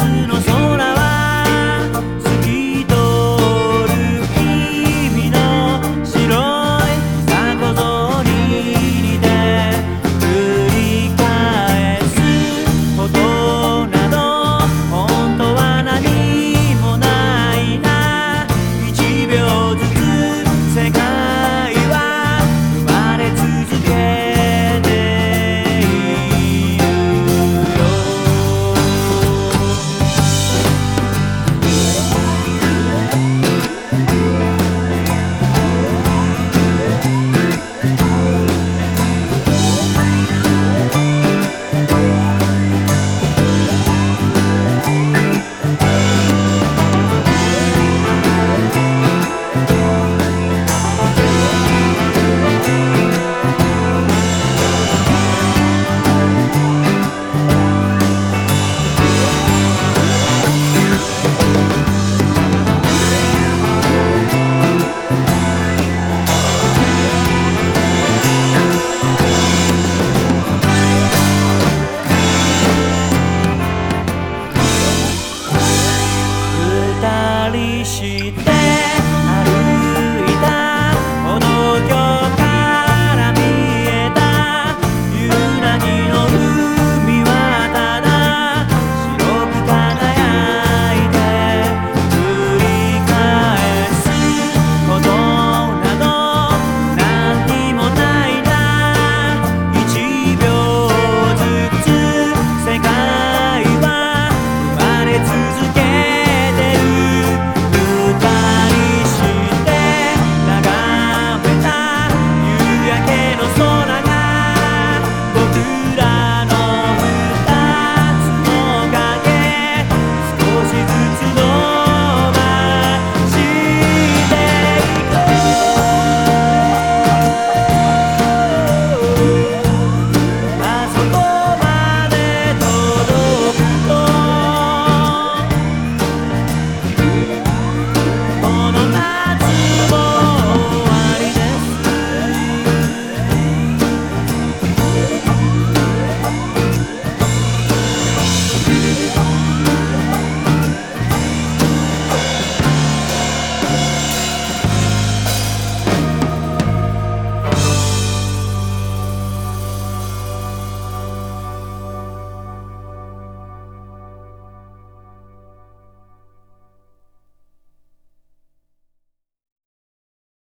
I know